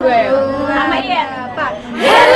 对，阿妹也。